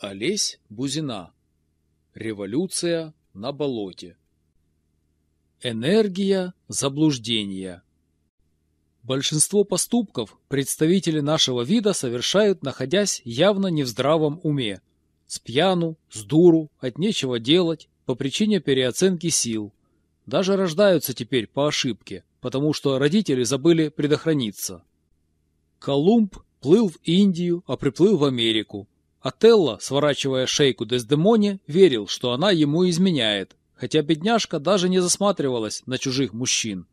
Олесь Бузина. Революция на болоте. Энергия заблуждения. Большинство поступков представители нашего вида совершают, находясь явно не в здравом уме. С пьяну, с дуру, от нечего делать, по причине переоценки сил. Даже рождаются теперь по ошибке, потому что родители забыли предохраниться. Колумб плыл в Индию, а приплыл в Америку. Отелло, сворачивая шейку Дездемоне, верил, что она ему изменяет, хотя бедняжка даже не засматривалась на чужих мужчин.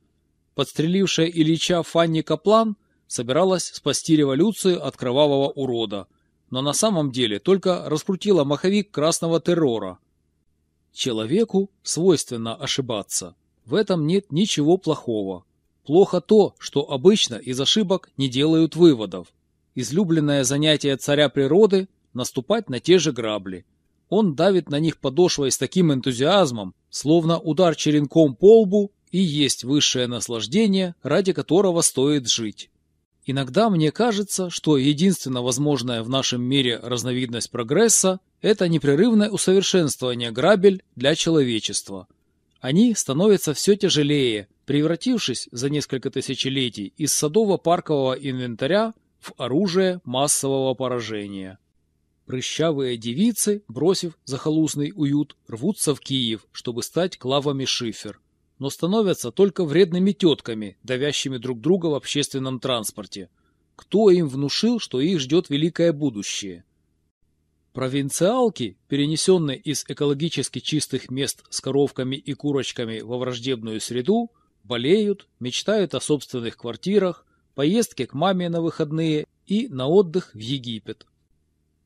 Подстрелившая Ильича Фанни Каплан собиралась спасти революцию от кровавого урода, но на самом деле только раскрутила маховик красного террора. Человеку свойственно ошибаться. В этом нет ничего плохого. Плохо то, что обычно из ошибок не делают выводов. Излюбленное занятие царя природы – наступать на те же грабли. Он давит на них подошвой с таким энтузиазмом, словно удар черенком по лбу и есть высшее наслаждение, ради которого стоит жить. Иногда мне кажется, что единственно возможная в нашем мире разновидность прогресса – это непрерывное усовершенствование грабель для человечества. Они становятся все тяжелее, превратившись за несколько тысячелетий из садово-паркового инвентаря в оружие массового поражения. Прыщавые девицы, бросив захолустный уют, рвутся в Киев, чтобы стать клавами шифер, но становятся только вредными тетками, давящими друг друга в общественном транспорте. Кто им внушил, что их ждет великое будущее? Провинциалки, перенесенные из экологически чистых мест с коровками и курочками во враждебную среду, болеют, мечтают о собственных квартирах, поездке к маме на выходные и на отдых в Египет.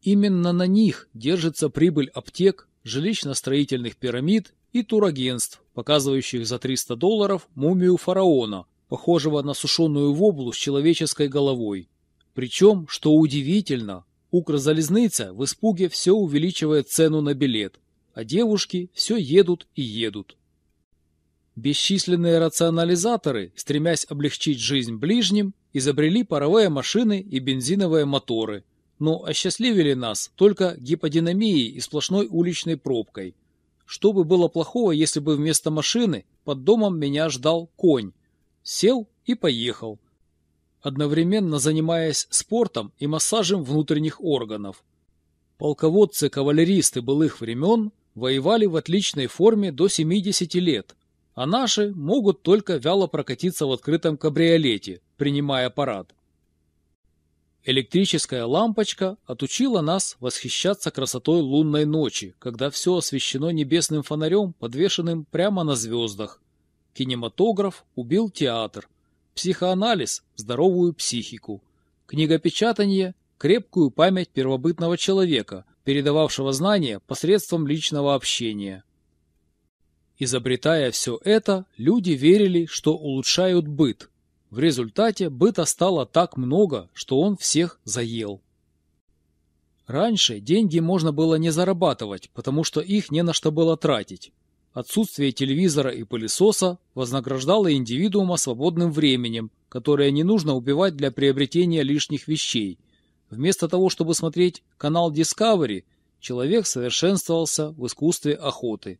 Именно на них держится прибыль аптек, жилищно-строительных пирамид и турагентств, показывающих за 300 долларов мумию фараона, похожего на сушеную воблу с человеческой головой. Причем, что удивительно, Укрзалезница в испуге все увеличивает цену на билет, а девушки все едут и едут. Бесчисленные рационализаторы, стремясь облегчить жизнь ближним, изобрели паровые машины и бензиновые моторы, но осчастливили нас только гиподинамией и сплошной уличной пробкой. Что бы было плохого, если бы вместо машины под домом меня ждал конь? Сел и поехал, одновременно занимаясь спортом и массажем внутренних органов. Полководцы-кавалеристы былых времен воевали в отличной форме до 70 лет, а наши могут только вяло прокатиться в открытом кабриолете, принимая парад. Электрическая лампочка отучила нас восхищаться красотой лунной ночи, когда все освещено небесным фонарем, подвешенным прямо на звездах. Кинематограф убил театр, психоанализ – здоровую психику, книгопечатание – крепкую память первобытного человека, передававшего знания посредством личного общения. Изобретая все это, люди верили, что улучшают быт, в результате быта стало так много, что он всех заел. Раньше деньги можно было не зарабатывать, потому что их не на что было тратить. Отсутствие телевизора и пылесоса вознаграждало индивидуума свободным временем, которое не нужно убивать для приобретения лишних вещей. Вместо того, чтобы смотреть канал Discovery, человек совершенствовался в искусстве охоты.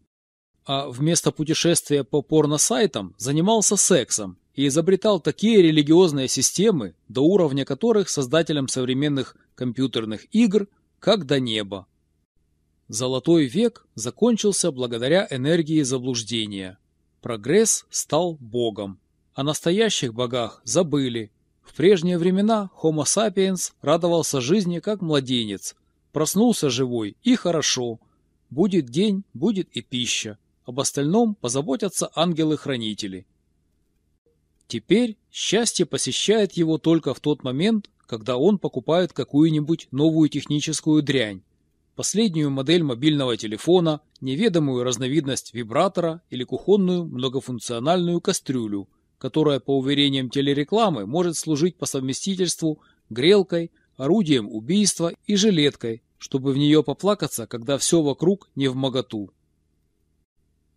А вместо путешествия по порно-сайтам занимался сексом, и изобретал такие религиозные системы, до уровня которых создателям современных компьютерных игр как до неба. Золотой век закончился благодаря энергии заблуждения. Прогресс стал богом. О настоящих богах забыли. В прежние времена Homo sapiens радовался жизни как младенец. Проснулся живой и хорошо. Будет день, будет и пища. Об остальном позаботятся ангелы-хранители. Теперь счастье посещает его только в тот момент, когда он покупает какую-нибудь новую техническую дрянь, последнюю модель мобильного телефона, неведомую разновидность вибратора или кухонную многофункциональную кастрюлю, которая, по уверениям телерекламы, может служить по совместительству грелкой, орудием убийства и жилеткой, чтобы в нее поплакаться, когда все вокруг не в моготу.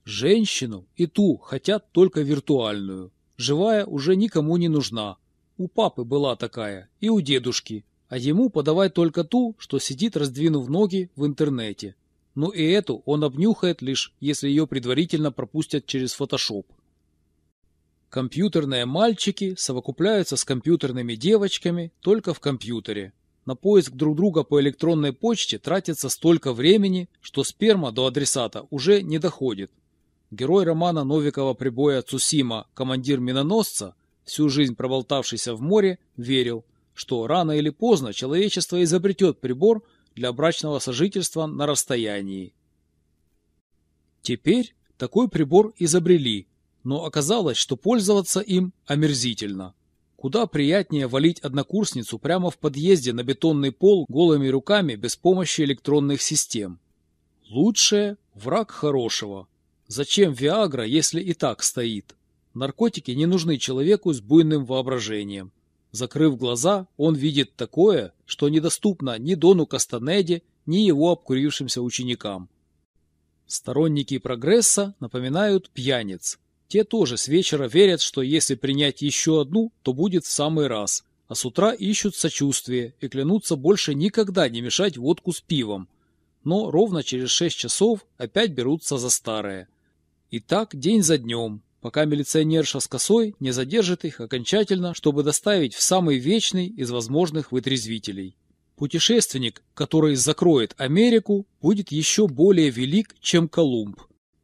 Женщину и ту хотят только виртуальную. Живая уже никому не нужна. У папы была такая, и у дедушки, а ему подавать только ту, что сидит, раздвинув ноги в интернете. Но и эту он обнюхает лишь, если ее предварительно пропустят через фотошоп. Компьютерные мальчики совокупляются с компьютерными девочками только в компьютере. На поиск друг друга по электронной почте тратится столько времени, что сперма до адресата уже не доходит. Герой романа Новикова прибоя Цусима, командир миноносца, всю жизнь проболтавшийся в море, верил, что рано или поздно человечество изобретет прибор для брачного сожительства на расстоянии. Теперь такой прибор изобрели, но оказалось, что пользоваться им омерзительно. Куда приятнее валить однокурсницу прямо в подъезде на бетонный пол голыми руками без помощи электронных систем. Лучшее – враг хорошего. Зачем Виагра, если и так стоит? Наркотики не нужны человеку с буйным воображением. Закрыв глаза, он видит такое, что недоступно ни Дону Кастанеде, ни его обкурившимся ученикам. Сторонники прогресса напоминают пьяниц. Те тоже с вечера верят, что если принять еще одну, то будет в самый раз, а с утра ищут сочувствие и клянутся больше никогда не мешать водку с пивом. Но ровно через шесть часов опять берутся за старое. И так день за днем, пока милиционерша с косой не задержит их окончательно, чтобы доставить в самый вечный из возможных вытрезвителей. Путешественник, который закроет Америку, будет еще более велик, чем Колумб.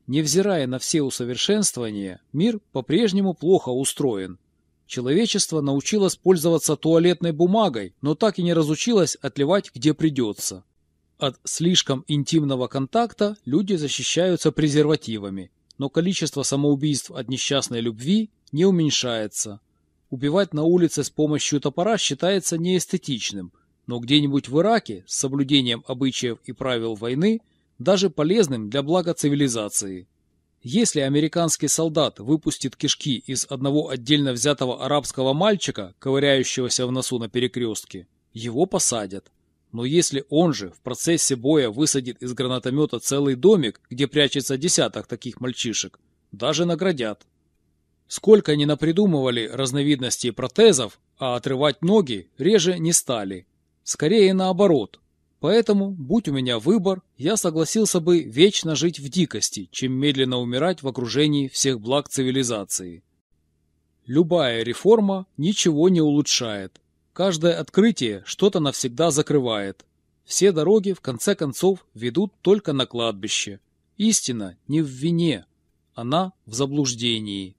Невзирая на все усовершенствования, мир по-прежнему плохо устроен. Человечество научилось пользоваться туалетной бумагой, но так и не разучилось отливать где придется. От слишком интимного контакта люди защищаются презервативами, но количество самоубийств от несчастной любви не уменьшается. Убивать на улице с помощью топора считается неэстетичным, но где-нибудь в Ираке с соблюдением обычаев и правил войны даже полезным для блага цивилизации. Если американский солдат выпустит кишки из одного отдельно взятого арабского мальчика, ковыряющегося в носу на перекрестке, его посадят. Но если он же в процессе боя высадит из гранатомета целый домик, где прячется десяток таких мальчишек, даже наградят. Сколько ни напридумывали разновидностей протезов, а отрывать ноги реже не стали. Скорее наоборот. Поэтому, будь у меня выбор, я согласился бы вечно жить в дикости, чем медленно умирать в окружении всех благ цивилизации. Любая реформа ничего не улучшает, Каждое открытие что-то навсегда закрывает. Все дороги, в конце концов, ведут только на кладбище. Истина не в вине, она в заблуждении.